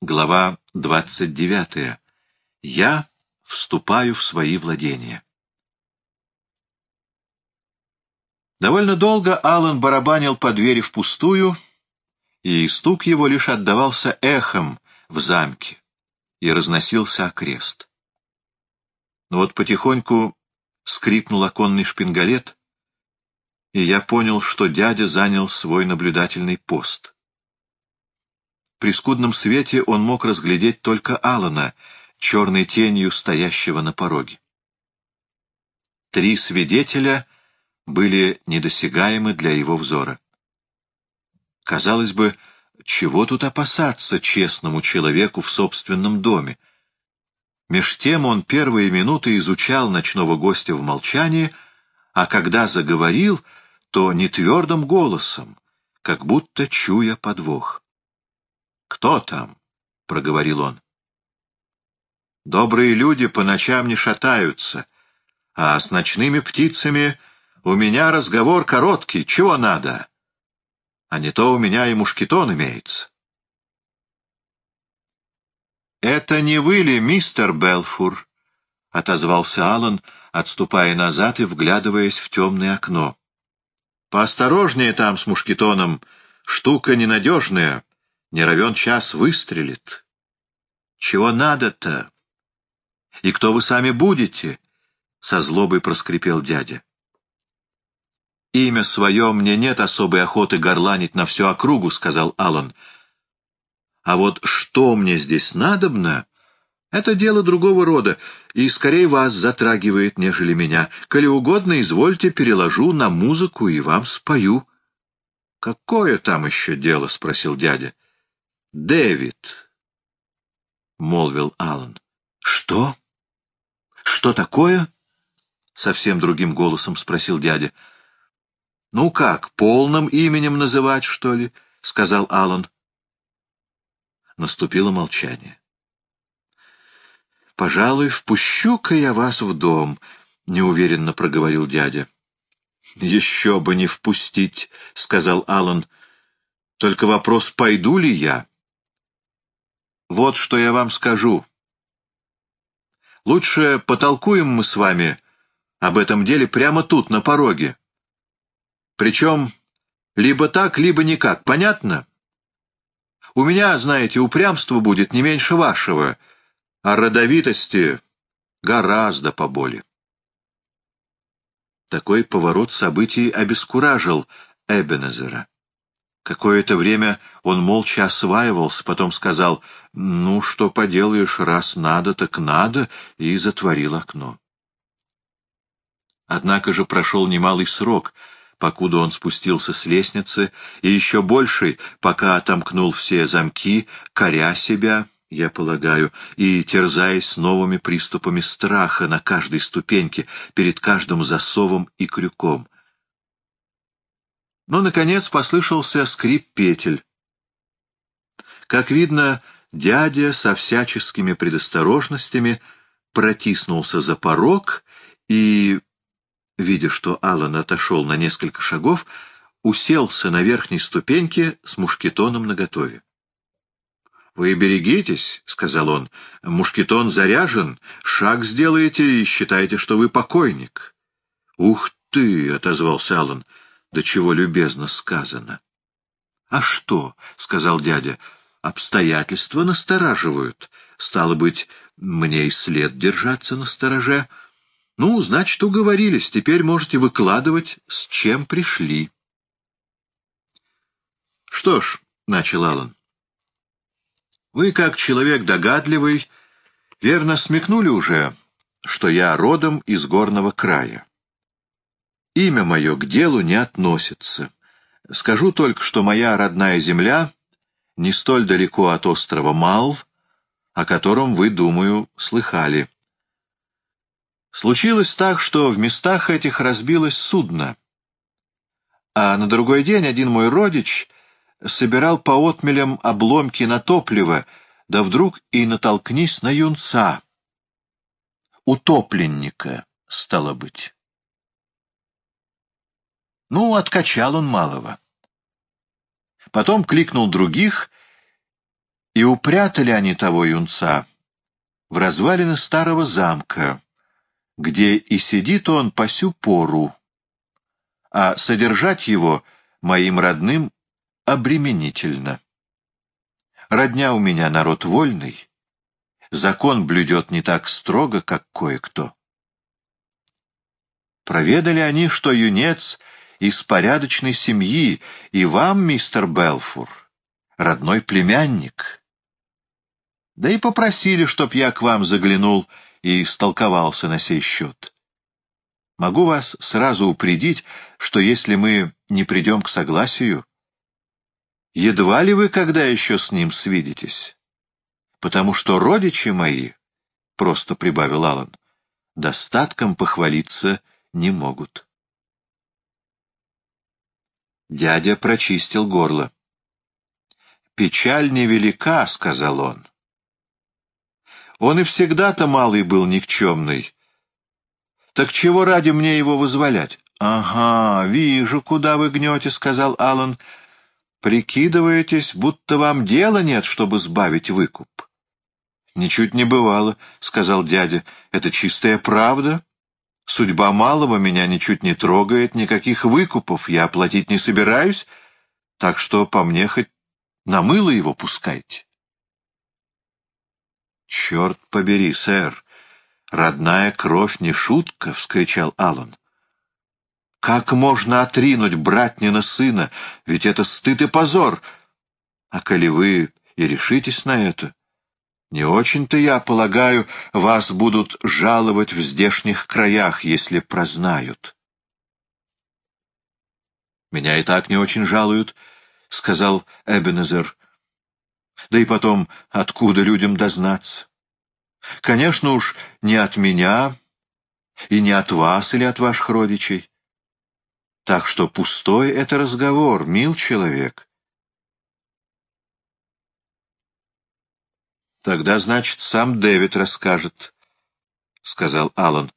Глава 29. Я вступаю в свои владения. Довольно долго Аллан барабанил по двери впустую, и стук его лишь отдавался эхом в замке и разносился окрест. Но вот потихоньку скрипнул оконный шпингалет, и я понял, что дядя занял свой наблюдательный пост — при скудном свете он мог разглядеть только Алана, черной тенью стоящего на пороге. Три свидетеля были недосягаемы для его взора. Казалось бы, чего тут опасаться честному человеку в собственном доме? Меж тем он первые минуты изучал ночного гостя в молчании, а когда заговорил, то не твердым голосом, как будто чуя подвох. «Кто там?» — проговорил он. «Добрые люди по ночам не шатаются, а с ночными птицами у меня разговор короткий, чего надо? А не то у меня и мушкетон имеется». «Это не вы ли, мистер Белфур?» — отозвался Аллан, отступая назад и вглядываясь в темное окно. «Поосторожнее там с мушкетоном, штука ненадежная» не равен час выстрелит. Чего надо-то? И кто вы сами будете? Со злобой проскрипел дядя. Имя свое мне нет особой охоты горланить на всю округу, сказал Аллан. А вот что мне здесь надобно, это дело другого рода, и скорее вас затрагивает, нежели меня. Коли угодно, извольте, переложу на музыку и вам спою. — Какое там еще дело? — спросил дядя. Дэвид, — молвил Аллан. — Что? Что такое? — совсем другим голосом спросил дядя. — Ну как, полным именем называть, что ли? — сказал Аллан. Наступило молчание. — Пожалуй, впущу-ка я вас в дом, — неуверенно проговорил дядя. — Еще бы не впустить, — сказал Аллан. — Только вопрос, пойду ли я? — вот что я вам скажу. Лучше потолкуем мы с вами об этом деле прямо тут, на пороге. Причем либо так, либо никак. Понятно? У меня, знаете, упрямство будет не меньше вашего, а родовитости гораздо поболее. Такой поворот событий обескуражил Эбенезера. Какое-то время он молча осваивался, потом сказал «Ну, что поделаешь, раз надо, так надо», и затворил окно. Однако же прошел немалый срок, покуда он спустился с лестницы, и еще больший, пока отомкнул все замки, коря себя, я полагаю, и терзаясь новыми приступами страха на каждой ступеньке, перед каждым засовом и крюком — но, наконец, послышался скрип петель. Как видно, дядя со всяческими предосторожностями протиснулся за порог и, видя, что Аллан отошел на несколько шагов, уселся на верхней ступеньке с мушкетоном наготове. — Вы берегитесь, — сказал он, — мушкетон заряжен, шаг сделаете и считаете, что вы покойник. — Ух ты! — отозвался Аллан. Да чего любезно сказано. — А что? — сказал дядя. — Обстоятельства настораживают. Стало быть, мне и след держаться на стороже. Ну, значит, уговорились. Теперь можете выкладывать, с чем пришли. — Что ж, — начал Аллан, — вы, как человек догадливый, верно смекнули уже, что я родом из горного края. Имя мое к делу не относится. Скажу только, что моя родная земля не столь далеко от острова Мал, о котором вы, думаю, слыхали. Случилось так, что в местах этих разбилось судно, а на другой день один мой родич собирал по отмелям обломки на топливо, да вдруг и натолкнись на юнца, утопленника, стало быть. Ну, откачал он малого. Потом кликнул других, И упрятали они того юнца в развалины старого замка, где и сидит он по сю пору, а содержать его моим родным обременительно. Родня у меня народ вольный, закон блюдет не так строго, как кое-кто. Проведали они, что юнец из порядочной семьи, и вам, мистер Белфур, родной племянник. Да и попросили, чтоб я к вам заглянул и истолковался на сей счет. Могу вас сразу упредить, что если мы не придем к согласию, едва ли вы когда еще с ним свидитесь, потому что родичи мои, — просто прибавил Аллан, — достатком похвалиться не могут. Дядя прочистил горло. «Печаль невелика», — сказал он. «Он и всегда-то малый был никчемный. Так чего ради мне его вызволять?» «Ага, вижу, куда вы гнете», — сказал Аллан. «Прикидываетесь, будто вам дела нет, чтобы сбавить выкуп». «Ничуть не бывало», — сказал дядя. «Это чистая правда». Судьба малого меня ничуть не трогает, никаких выкупов я оплатить не собираюсь, так что по мне хоть на мыло его пускайте. «Черт побери, сэр! Родная кровь не шутка!» — вскричал Аллан. «Как можно отринуть братнина сына? Ведь это стыд и позор! А коли вы и решитесь на это, не очень-то, я полагаю, вас будут жаловать в здешних краях, если прознают. Меня и так не очень жалуют, — сказал Эбенезер. Да и потом, откуда людям дознаться? Конечно уж, не от меня и не от вас или от ваших родичей. Так что пустой это разговор, мил человек. Тогда, значит, сам Дэвид расскажет, — сказал Аллан.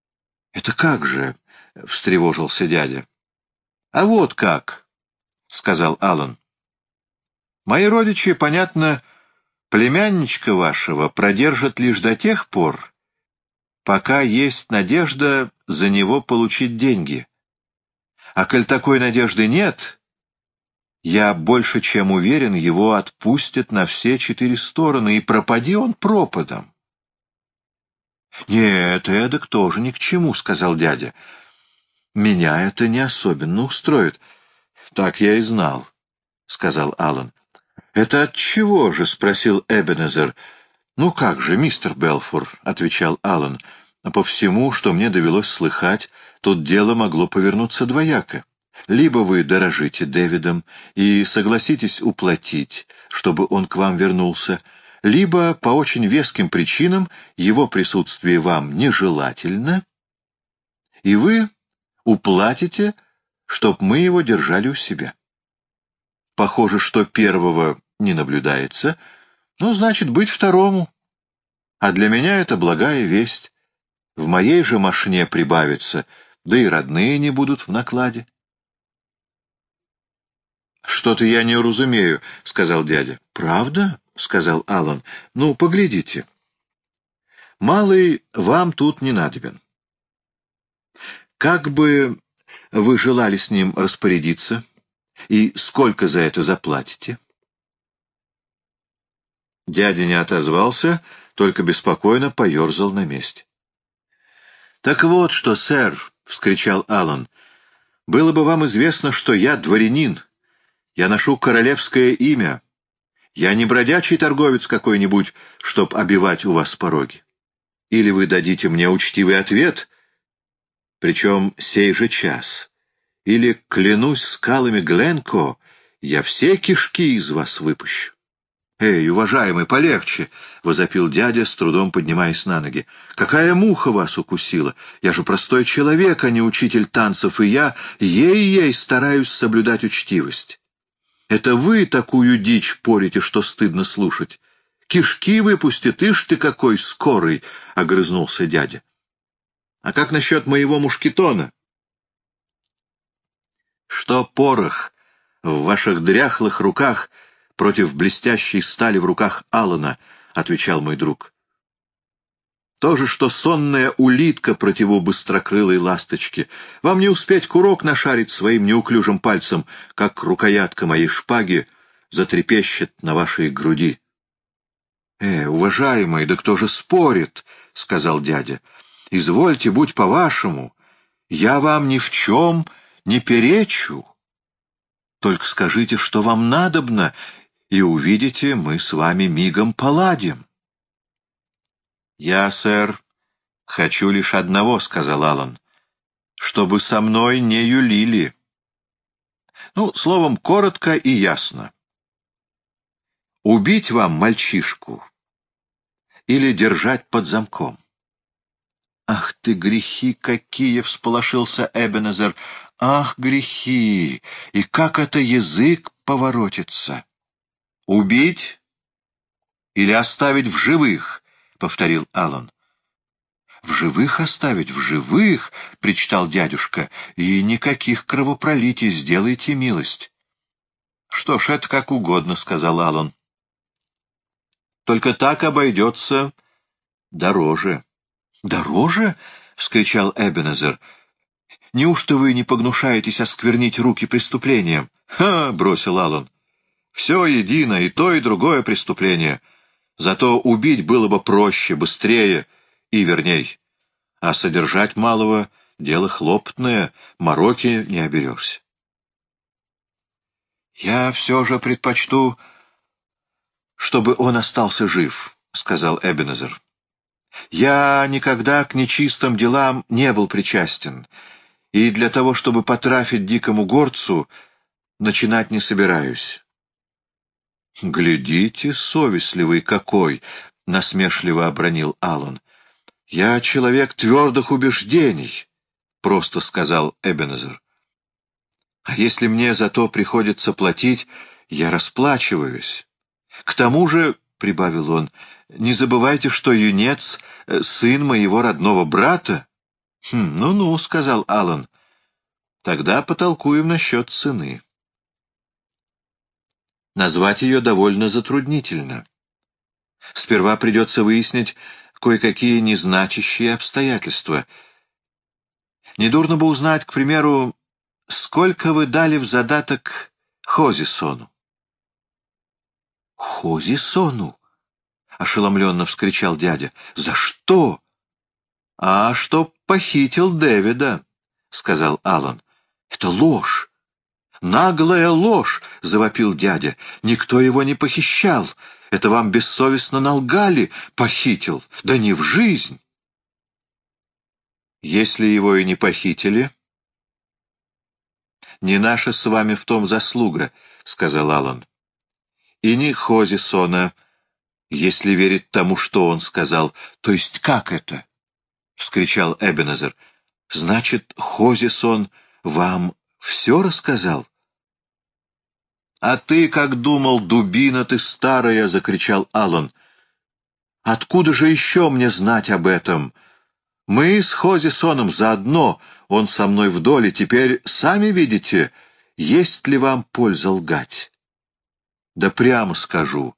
— Это как же? — встревожился дядя. — А вот как, — сказал Аллан. — Мои родичи, понятно, племянничка вашего продержат лишь до тех пор, пока есть надежда за него получить деньги. А коль такой надежды нет, я больше чем уверен, его отпустят на все четыре стороны, и пропади он пропадом. — Нет, эдак тоже ни к чему, — сказал дядя. — Меня это не особенно устроит. — Так я и знал, — сказал Аллан. — Это от чего же? — спросил Эбенезер. — Ну как же, мистер Белфур, — отвечал Аллан. — По всему, что мне довелось слыхать, тут дело могло повернуться двояко. Либо вы дорожите Дэвидом и согласитесь уплатить, чтобы он к вам вернулся, либо по очень веским причинам его присутствие вам нежелательно, и вы уплатите, чтоб мы его держали у себя. Похоже, что первого не наблюдается, ну, значит, быть второму. А для меня это благая весть. В моей же машине прибавится, да и родные не будут в накладе. «Что-то я не разумею», — сказал дядя. «Правда?» — сказал Аллан. «Ну, поглядите. Малый вам тут не надобен. Как бы вы желали с ним распорядиться? И сколько за это заплатите?» Дядя не отозвался, только беспокойно поерзал на месте. «Так вот что, сэр!» — вскричал Аллан. «Было бы вам известно, что я дворянин, я ношу королевское имя. Я не бродячий торговец какой-нибудь, чтоб обивать у вас пороги. Или вы дадите мне учтивый ответ, причем сей же час. Или, клянусь скалами Гленко, я все кишки из вас выпущу. «Эй, уважаемый, полегче!» — возопил дядя, с трудом поднимаясь на ноги. «Какая муха вас укусила? Я же простой человек, а не учитель танцев, и я ей-ей стараюсь соблюдать учтивость. Это вы такую дичь порите, что стыдно слушать. Кишки выпустит, ишь ты какой скорый, — огрызнулся дядя. А как насчет моего мушкетона? Что порох в ваших дряхлых руках против блестящей стали в руках Алана, — отвечал мой друг. То же, что сонная улитка противу быстрокрылой ласточки. Вам не успеть курок нашарить своим неуклюжим пальцем, как рукоятка моей шпаги затрепещет на вашей груди. — Э, уважаемый, да кто же спорит? — сказал дядя. — Извольте, будь по-вашему. Я вам ни в чем не перечу. Только скажите, что вам надобно, и увидите, мы с вами мигом поладим. — Я, сэр, хочу лишь одного, — сказал Аллан, — чтобы со мной не юлили. Ну, словом, коротко и ясно. Убить вам мальчишку или держать под замком? «Ах ты, грехи какие!» — всполошился Эбенезер. «Ах, грехи! И как это язык поворотится!» «Убить или оставить в живых?» — повторил Аллан. «В живых оставить, в живых!» — причитал дядюшка. «И никаких кровопролитий, сделайте милость». «Что ж, это как угодно», — сказал Аллан. «Только так обойдется дороже». «Дороже?» — вскричал Эбенезер. «Неужто вы не погнушаетесь осквернить руки преступлением?» «Ха!» — бросил Аллан. «Все едино, и то, и другое преступление. Зато убить было бы проще, быстрее и верней. А содержать малого — дело хлопотное, мороки не оберешься». «Я все же предпочту, чтобы он остался жив», — сказал Эбенезер. Я никогда к нечистым делам не был причастен, и для того, чтобы потрафить дикому горцу, начинать не собираюсь. — Глядите, совестливый какой! — насмешливо обронил Аллан. — Я человек твердых убеждений, — просто сказал Эбенезер. — А если мне за то приходится платить, я расплачиваюсь. К тому же, — прибавил он, — не забывайте, что юнец — сын моего родного брата. «Хм, ну-ну», — сказал Алан. «Тогда потолкуем насчет сыны». Назвать ее довольно затруднительно. Сперва придется выяснить кое-какие незначащие обстоятельства. Недурно бы узнать, к примеру, сколько вы дали в задаток Хозисону. Хозисону? — ошеломленно вскричал дядя. «За что?» «А что похитил Дэвида», — сказал Алан. «Это ложь! Наглая ложь!» — завопил дядя. «Никто его не похищал. Это вам бессовестно налгали. Похитил. Да не в жизнь!» «Если его и не похитили...» «Не наша с вами в том заслуга», — сказал Алан. «И не Хозисона, если верить тому, что он сказал. То есть как это? — вскричал Эбенезер. — Значит, Хозисон вам все рассказал? — А ты как думал, дубина ты старая! — закричал Аллан. — Откуда же еще мне знать об этом? Мы с Хозисоном заодно, он со мной в доле, теперь сами видите, есть ли вам польза лгать. Да прямо скажу,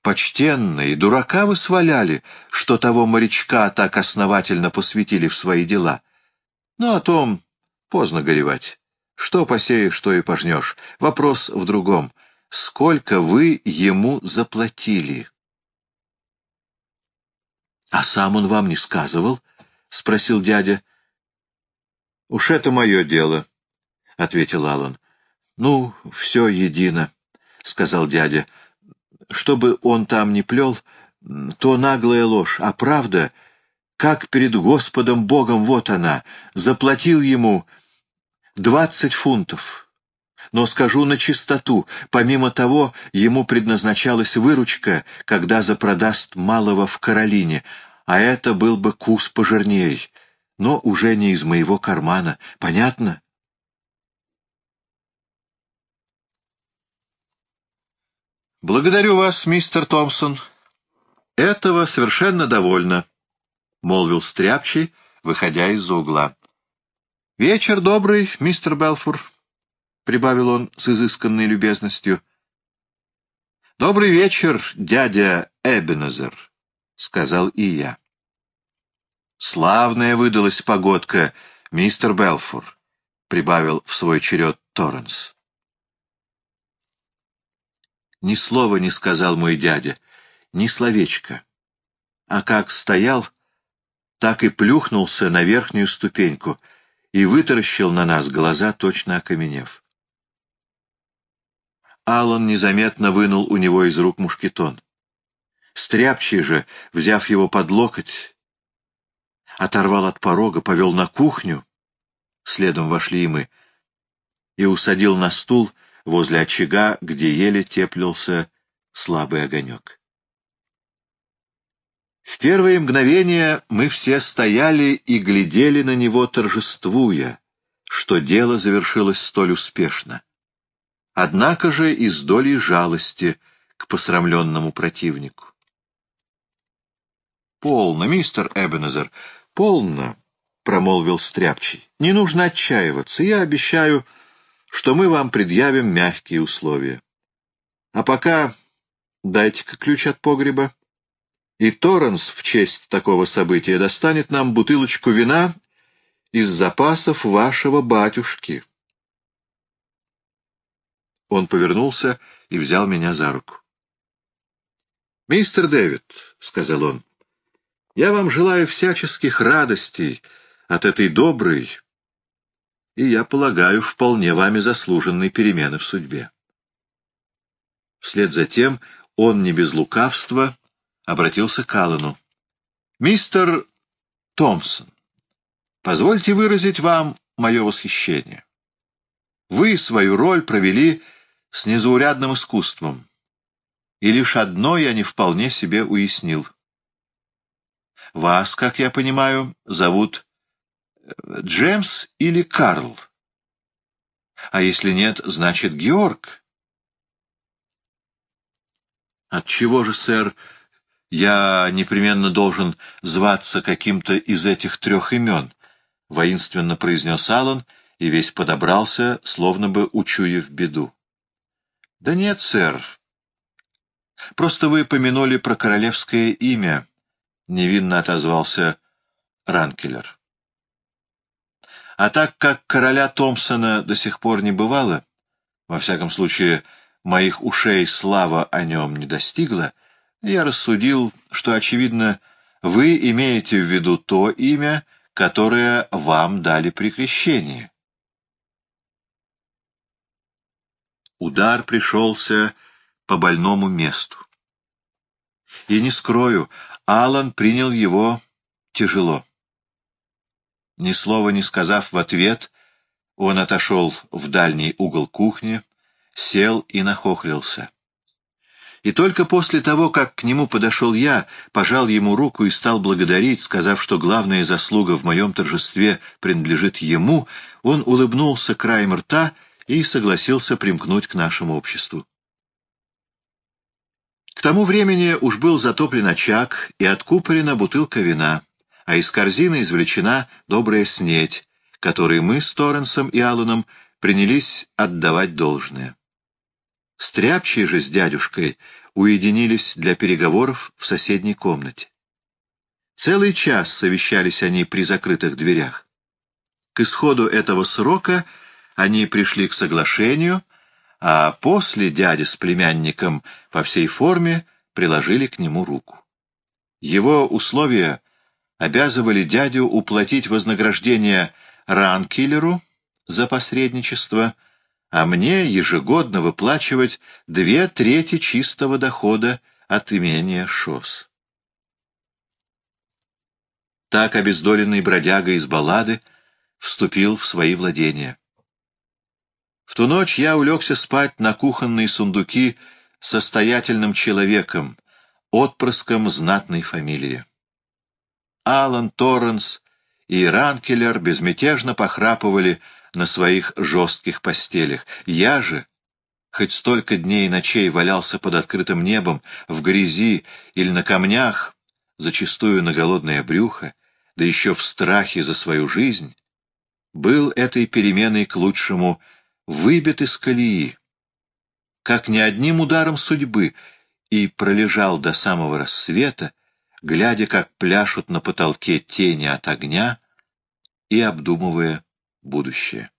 Почтенные, дурака вы сваляли, что того морячка так основательно посвятили в свои дела. Но о том поздно горевать. Что посеешь, что и пожнешь. Вопрос в другом. Сколько вы ему заплатили? — А сам он вам не сказывал? — спросил дядя. — Уж это мое дело, — ответил Аллан. — Ну, все едино, — сказал дядя что бы он там ни плел, то наглая ложь, а правда, как перед Господом Богом вот она, заплатил ему двадцать фунтов. Но скажу на чистоту, помимо того, ему предназначалась выручка, когда запродаст малого в Каролине, а это был бы кус пожирней, но уже не из моего кармана. Понятно? «Благодарю вас, мистер Томпсон. Этого совершенно довольно», — молвил Стряпчий, выходя из-за угла. «Вечер добрый, мистер Белфур», — прибавил он с изысканной любезностью. «Добрый вечер, дядя Эбенезер», — сказал и я. «Славная выдалась погодка, мистер Белфур», — прибавил в свой черед Торренс. Ни слова не сказал мой дядя, ни словечко. А как стоял, так и плюхнулся на верхнюю ступеньку и вытаращил на нас глаза, точно окаменев. Аллан незаметно вынул у него из рук мушкетон. Стряпчий же, взяв его под локоть, оторвал от порога, повел на кухню, следом вошли и мы, и усадил на стул возле очага, где еле теплился слабый огонек. В первые мгновения мы все стояли и глядели на него, торжествуя, что дело завершилось столь успешно. Однако же из доли жалости к посрамленному противнику. «Полно, мистер Эбенезер, полно», — промолвил Стряпчий. «Не нужно отчаиваться. Я обещаю, что мы вам предъявим мягкие условия. А пока дайте-ка ключ от погреба, и Торренс в честь такого события достанет нам бутылочку вина из запасов вашего батюшки». Он повернулся и взял меня за руку. «Мистер Дэвид», — сказал он, — «я вам желаю всяческих радостей от этой доброй и, я полагаю, вполне вами заслуженной перемены в судьбе». Вслед за тем он не без лукавства обратился к Аллану. «Мистер Томпсон, позвольте выразить вам мое восхищение. Вы свою роль провели с незаурядным искусством. И лишь одно я не вполне себе уяснил. Вас, как я понимаю, зовут э, Джеймс или Карл? А если нет, значит Георг. Отчего же, сэр, я непременно должен зваться каким-то из этих трех имен? — воинственно произнес Аллан и весь подобрался, словно бы учуяв беду. — Да нет, сэр. Просто вы помянули про королевское имя, — невинно отозвался Ранкелер. А так как короля Томпсона до сих пор не бывало, во всяком случае, моих ушей слава о нем не достигла, я рассудил, что, очевидно, вы имеете в виду то имя, которое вам дали при крещении. Удар пришелся по больному месту. И не скрою, Алан принял его тяжело. Ни слова не сказав в ответ, он отошел в дальний угол кухни, сел и нахохлился. И только после того, как к нему подошел я, пожал ему руку и стал благодарить, сказав, что главная заслуга в моем торжестве принадлежит ему, он улыбнулся краем рта и согласился примкнуть к нашему обществу. К тому времени уж был затоплен очаг и откупорена бутылка вина, а из корзины извлечена добрая снеть, которой мы с Торренсом и Алланом принялись отдавать должное. Стряпчие же с дядюшкой уединились для переговоров в соседней комнате. Целый час совещались они при закрытых дверях. К исходу этого срока они пришли к соглашению, а после дядя с племянником по всей форме приложили к нему руку. Его условия обязывали дядю уплатить вознаграждение ранкиллеру за посредничество, а мне ежегодно выплачивать две трети чистого дохода от имения ШОС. Так обездоленный бродяга из баллады вступил в свои владения. В ту ночь я улегся спать на кухонные сундуки состоятельным человеком, отпрыском знатной фамилии. Алан Торренс и Ранкелер безмятежно похрапывали на своих жестких постелях. Я же, хоть столько дней и ночей валялся под открытым небом, в грязи или на камнях, зачастую на голодное брюхо, да еще в страхе за свою жизнь, был этой переменой к лучшему — выбит из колеи. как ни одним ударом судьбы, и пролежал до самого рассвета, глядя, как пляшут на потолке тени от огня и обдумывая будущее.